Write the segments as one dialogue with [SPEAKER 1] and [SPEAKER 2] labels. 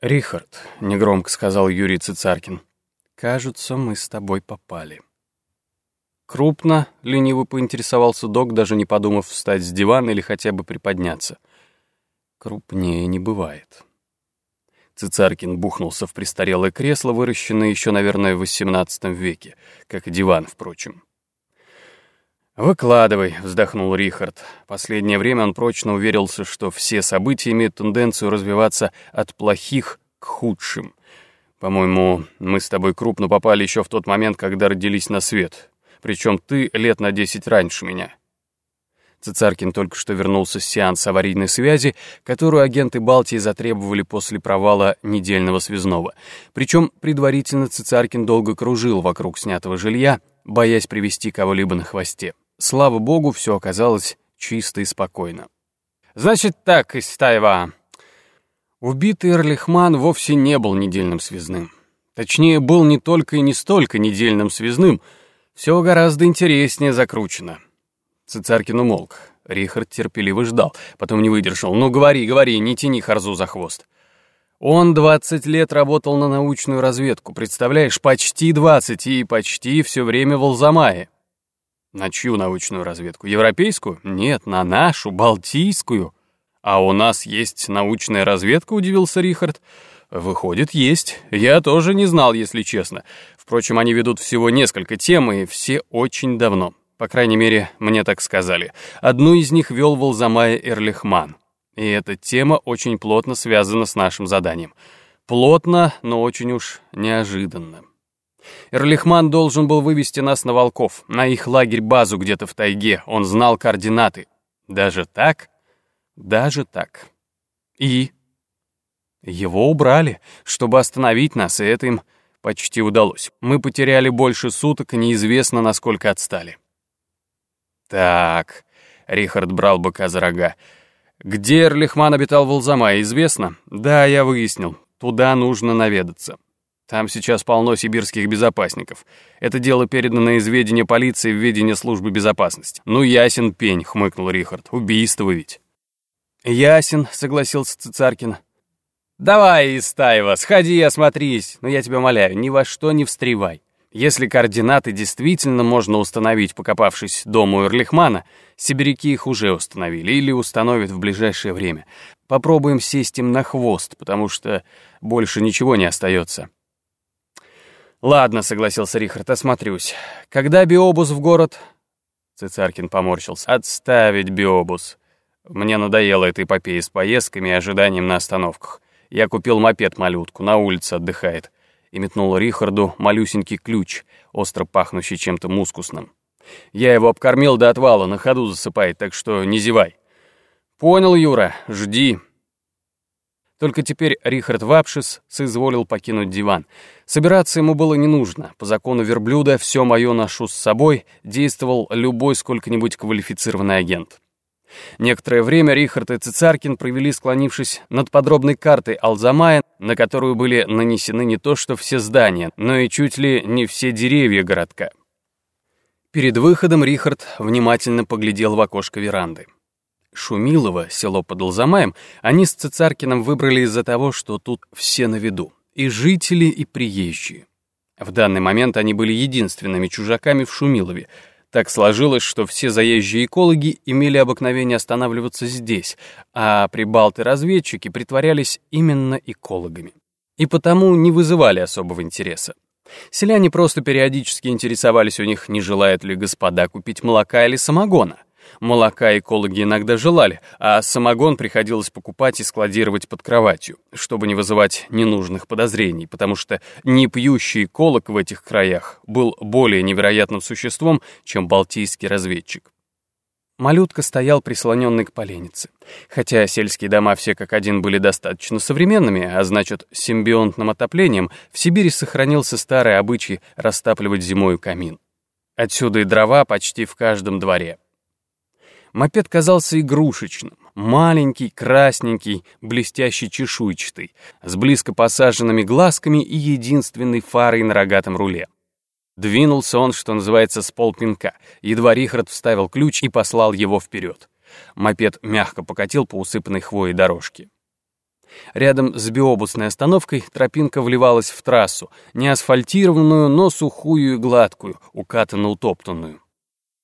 [SPEAKER 1] «Рихард», — негромко сказал Юрий Цицаркин, — «кажется, мы с тобой попали». Крупно, лениво поинтересовался док, даже не подумав встать с дивана или хотя бы приподняться. Крупнее не бывает. Цицаркин бухнулся в престарелое кресло, выращенное еще, наверное, в XVIII веке, как и диван, впрочем. «Выкладывай», — вздохнул Рихард. Последнее время он прочно уверился, что все события имеют тенденцию развиваться от плохих к худшим. По-моему, мы с тобой крупно попали еще в тот момент, когда родились на свет. Причем ты лет на десять раньше меня. Цицаркин только что вернулся с сеанса аварийной связи, которую агенты Балтии затребовали после провала недельного связного. Причем предварительно Цицаркин долго кружил вокруг снятого жилья, боясь привести кого-либо на хвосте. Слава богу, все оказалось чисто и спокойно. «Значит так, Истаева...» Убитый Эрлихман вовсе не был недельным связным. Точнее, был не только и не столько недельным связным, все гораздо интереснее закручено. Цицаркин умолк. Рихард терпеливо ждал, потом не выдержал. «Ну, говори, говори, не тяни Харзу за хвост». Он 20 лет работал на научную разведку, представляешь, почти 20, и почти все время в Алзамае. На чью научную разведку? Европейскую? Нет, на нашу, балтийскую. А у нас есть научная разведка, удивился Рихард. Выходит, есть. Я тоже не знал, если честно. Впрочем, они ведут всего несколько тем, и все очень давно. По крайней мере, мне так сказали. Одну из них вел Волзамая Эрлихман. И эта тема очень плотно связана с нашим заданием. Плотно, но очень уж неожиданно. Эрлихман должен был вывести нас на Волков, на их лагерь-базу где-то в тайге. Он знал координаты. Даже так? Даже так. И? Его убрали, чтобы остановить нас, и это им почти удалось. Мы потеряли больше суток неизвестно, насколько отстали. Так, Рихард брал быка за рога. Где Эрлихман обитал в Алзамае, известно? Да, я выяснил. Туда нужно наведаться. Там сейчас полно сибирских безопасников. Это дело передано на изведение полиции в ведение службы безопасности. Ну, ясен пень, хмыкнул Рихард. Убийство ведь. Ясен, согласился Цицаркин. Давай, Истаева, сходи и осмотрись. Но я тебя умоляю, ни во что не встревай. Если координаты действительно можно установить, покопавшись дому Эрлихмана, сибиряки их уже установили или установят в ближайшее время. Попробуем сесть им на хвост, потому что больше ничего не остается. «Ладно», — согласился Рихард, — «осмотрюсь. Когда биобус в город?» Цицаркин поморщился. «Отставить биобус. Мне надоело эта эпопея с поездками и ожиданием на остановках. Я купил мопед-малютку, на улице отдыхает». И метнул Рихарду малюсенький ключ, остро пахнущий чем-то мускусным. «Я его обкормил до отвала, на ходу засыпает, так что не зевай». «Понял, Юра, жди». Только теперь Рихард Вапшис соизволил покинуть диван. Собираться ему было не нужно. По закону верблюда «все мое ношу с собой» действовал любой сколько-нибудь квалифицированный агент. Некоторое время Рихард и Цицаркин провели, склонившись над подробной картой Алзамая, на которую были нанесены не то что все здания, но и чуть ли не все деревья городка. Перед выходом Рихард внимательно поглядел в окошко веранды. Шумилово, село под Алзамаем, они с Цицаркиным выбрали из-за того, что тут все на виду, и жители, и приезжие. В данный момент они были единственными чужаками в Шумилове. Так сложилось, что все заезжие экологи имели обыкновение останавливаться здесь, а прибалты-разведчики притворялись именно экологами. И потому не вызывали особого интереса. Селяне просто периодически интересовались у них, не желают ли господа купить молока или самогона — Молока экологи иногда желали, а самогон приходилось покупать и складировать под кроватью, чтобы не вызывать ненужных подозрений, потому что непьющий эколог в этих краях был более невероятным существом, чем балтийский разведчик. Малютка стоял прислоненный к поленнице. Хотя сельские дома все как один были достаточно современными, а значит, симбионтным отоплением, в Сибири сохранился старый обычай растапливать зимою камин. Отсюда и дрова почти в каждом дворе. Мопед казался игрушечным, маленький, красненький, блестящий чешуйчатый, с близко посаженными глазками и единственной фарой на рогатом руле. Двинулся он, что называется, с полпинка. Едва Рихард вставил ключ и послал его вперед. Мопед мягко покатил по усыпанной хвоей дорожке. Рядом с биобусной остановкой тропинка вливалась в трассу, не асфальтированную, но сухую и гладкую, укатанно-утоптанную.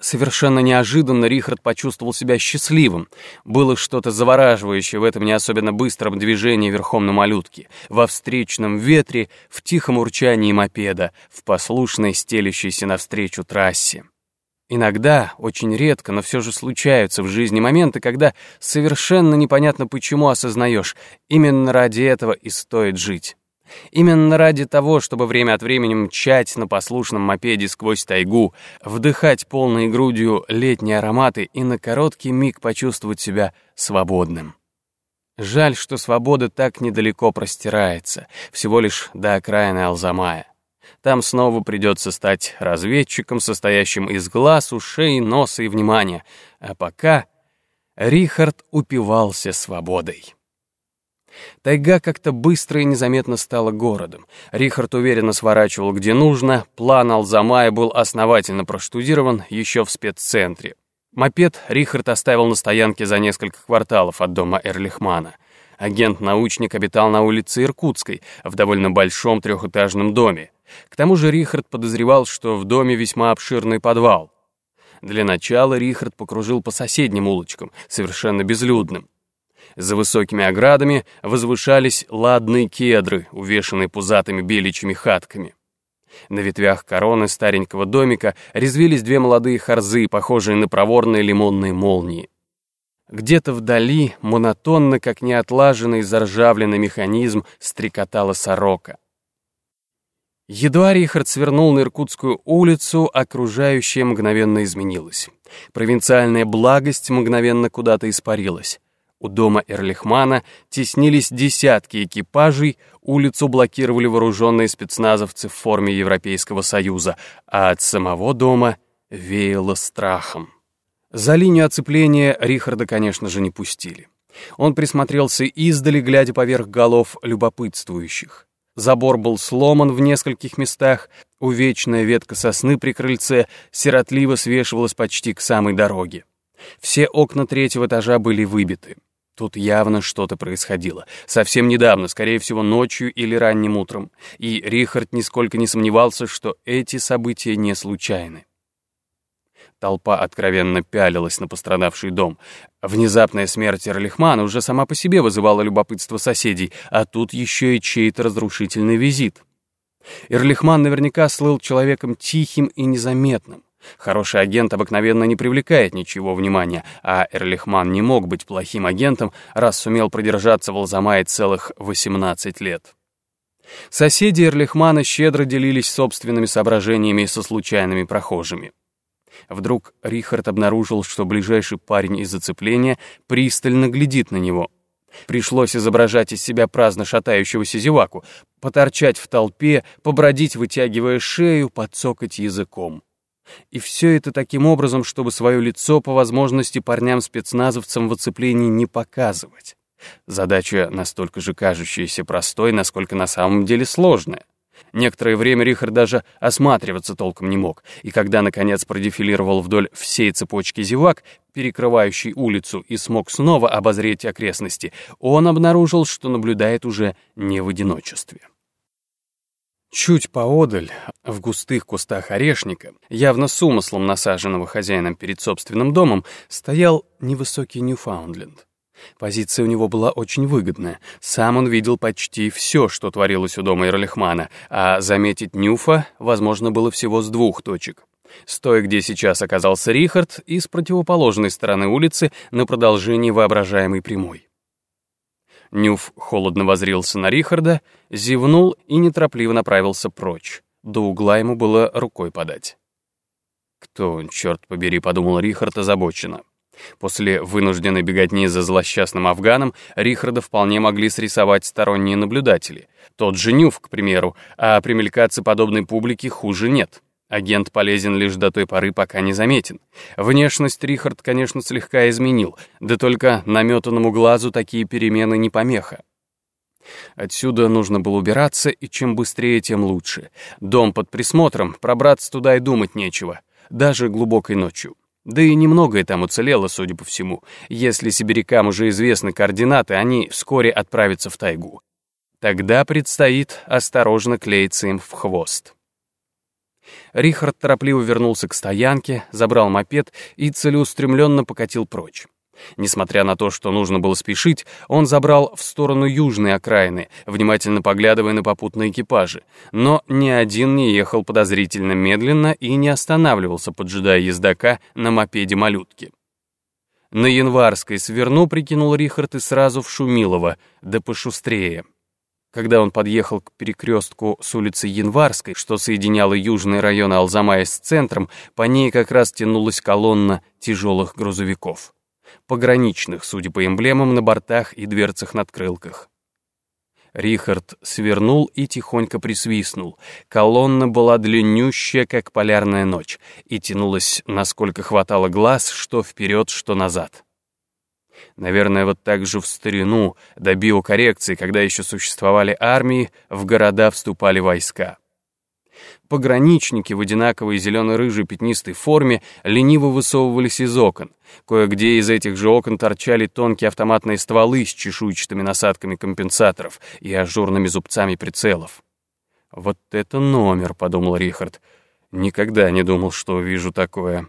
[SPEAKER 1] Совершенно неожиданно Рихард почувствовал себя счастливым. Было что-то завораживающее в этом не особенно быстром движении верхом на малютке, во встречном ветре, в тихом урчании мопеда, в послушной стелящейся навстречу трассе. Иногда, очень редко, но все же случаются в жизни моменты, когда совершенно непонятно почему осознаешь, именно ради этого и стоит жить. Именно ради того, чтобы время от времени мчать на послушном мопеде сквозь тайгу, вдыхать полной грудью летние ароматы и на короткий миг почувствовать себя свободным. Жаль, что свобода так недалеко простирается, всего лишь до окраины Алзамая. Там снова придется стать разведчиком, состоящим из глаз, ушей, носа и внимания. А пока Рихард упивался свободой. Тайга как-то быстро и незаметно стала городом. Рихард уверенно сворачивал где нужно, план Алзамая был основательно проштудирован еще в спеццентре. Мопед Рихард оставил на стоянке за несколько кварталов от дома Эрлихмана. Агент-научник обитал на улице Иркутской, в довольно большом трехэтажном доме. К тому же Рихард подозревал, что в доме весьма обширный подвал. Для начала Рихард покружил по соседним улочкам, совершенно безлюдным. За высокими оградами возвышались ладные кедры, увешанные пузатыми беличьими хатками. На ветвях короны старенького домика резвились две молодые харзы, похожие на проворные лимонные молнии. Где-то вдали, монотонно, как неотлаженный заржавленный механизм, стрекотала сорока. Едва Рихард свернул на Иркутскую улицу, окружающее мгновенно изменилось. Провинциальная благость мгновенно куда-то испарилась. У дома Эрлихмана теснились десятки экипажей, улицу блокировали вооруженные спецназовцы в форме Европейского Союза, а от самого дома веяло страхом. За линию оцепления Рихарда, конечно же, не пустили. Он присмотрелся издали, глядя поверх голов любопытствующих. Забор был сломан в нескольких местах, увечная ветка сосны при крыльце сиротливо свешивалась почти к самой дороге. Все окна третьего этажа были выбиты. Тут явно что-то происходило. Совсем недавно, скорее всего, ночью или ранним утром. И Рихард нисколько не сомневался, что эти события не случайны. Толпа откровенно пялилась на пострадавший дом. Внезапная смерть Эрлихмана уже сама по себе вызывала любопытство соседей, а тут еще и чей-то разрушительный визит. Эрлихман наверняка слыл человеком тихим и незаметным. Хороший агент обыкновенно не привлекает ничего внимания, а Эрлихман не мог быть плохим агентом, раз сумел продержаться в Алзамае целых 18 лет. Соседи Эрлихмана щедро делились собственными соображениями со случайными прохожими. Вдруг Рихард обнаружил, что ближайший парень из зацепления пристально глядит на него. Пришлось изображать из себя праздно шатающегося зеваку, поторчать в толпе, побродить, вытягивая шею, подцокать языком. И все это таким образом, чтобы свое лицо по возможности парням-спецназовцам в оцеплении не показывать. Задача настолько же кажущаяся простой, насколько на самом деле сложная. Некоторое время Рихард даже осматриваться толком не мог, и когда, наконец, продефилировал вдоль всей цепочки зевак, перекрывающей улицу, и смог снова обозреть окрестности, он обнаружил, что наблюдает уже не в одиночестве. Чуть поодаль, в густых кустах орешника, явно с умыслом насаженного хозяином перед собственным домом, стоял невысокий Ньюфаундленд. Позиция у него была очень выгодная. Сам он видел почти все, что творилось у дома Ирлихмана, а заметить Нюфа возможно было всего с двух точек. С той, где сейчас оказался Рихард, и с противоположной стороны улицы на продолжении воображаемой прямой. Нюф холодно возрился на Рихарда, зевнул и неторопливо направился прочь. До угла ему было рукой подать. «Кто он, черт побери», — подумал Рихард озабоченно. После вынужденной беготни за злосчастным афганом Рихарда вполне могли срисовать сторонние наблюдатели. Тот же Нюф, к примеру, а примелькаться подобной публике хуже нет. Агент полезен лишь до той поры, пока не заметен. Внешность Рихард, конечно, слегка изменил, да только наметанному глазу такие перемены не помеха. Отсюда нужно было убираться, и чем быстрее, тем лучше. Дом под присмотром, пробраться туда и думать нечего, даже глубокой ночью. Да и немногое там уцелело, судя по всему. Если сибирякам уже известны координаты, они вскоре отправятся в тайгу. Тогда предстоит осторожно клеиться им в хвост. Рихард торопливо вернулся к стоянке, забрал мопед и целеустремленно покатил прочь. Несмотря на то, что нужно было спешить, он забрал в сторону южной окраины, внимательно поглядывая на попутные экипажи. Но ни один не ехал подозрительно медленно и не останавливался, поджидая ездока на мопеде малютки. На Январской сверну прикинул Рихард и сразу в Шумилово, да пошустрее. Когда он подъехал к перекрестку с улицы Январской, что соединяла южный район Алзамая с центром, по ней как раз тянулась колонна тяжелых грузовиков. Пограничных, судя по эмблемам на бортах и дверцах надкрылках. Рихард свернул и тихонько присвистнул. Колонна была длиннющая, как полярная ночь, и тянулась, насколько хватало глаз, что вперед, что назад. Наверное, вот так же в старину, до биокоррекции, когда еще существовали армии, в города вступали войска. Пограничники в одинаковой зелено-рыжей пятнистой форме лениво высовывались из окон. Кое-где из этих же окон торчали тонкие автоматные стволы с чешуйчатыми насадками компенсаторов и ажурными зубцами прицелов. «Вот это номер», — подумал Рихард. «Никогда не думал, что увижу такое».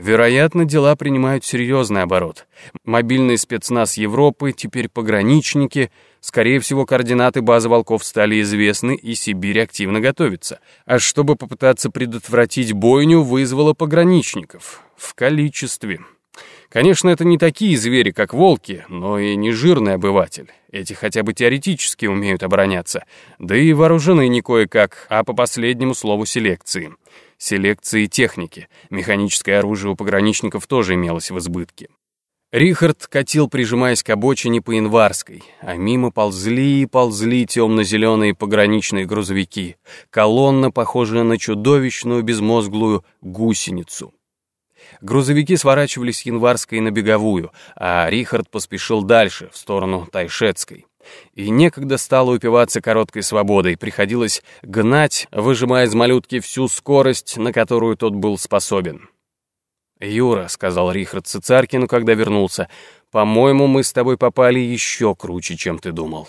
[SPEAKER 1] Вероятно, дела принимают серьезный оборот. Мобильный спецназ Европы, теперь пограничники. Скорее всего, координаты базы волков стали известны, и Сибирь активно готовится. А чтобы попытаться предотвратить бойню, вызвала пограничников. В количестве. Конечно, это не такие звери, как волки, но и не жирный обыватель. Эти хотя бы теоретически умеют обороняться. Да и вооружены не кое-как, а по последнему слову селекции селекции техники. Механическое оружие у пограничников тоже имелось в избытке. Рихард катил, прижимаясь к обочине по Январской, а мимо ползли и ползли темно-зеленые пограничные грузовики, колонна, похожая на чудовищную безмозглую гусеницу. Грузовики сворачивались Январской на беговую, а Рихард поспешил дальше, в сторону Тайшетской. И некогда стало упиваться короткой свободой, приходилось гнать, выжимая из малютки всю скорость, на которую тот был способен. «Юра», — сказал Рихард Цицаркину, когда вернулся, — «по-моему, мы с тобой попали еще круче, чем ты думал».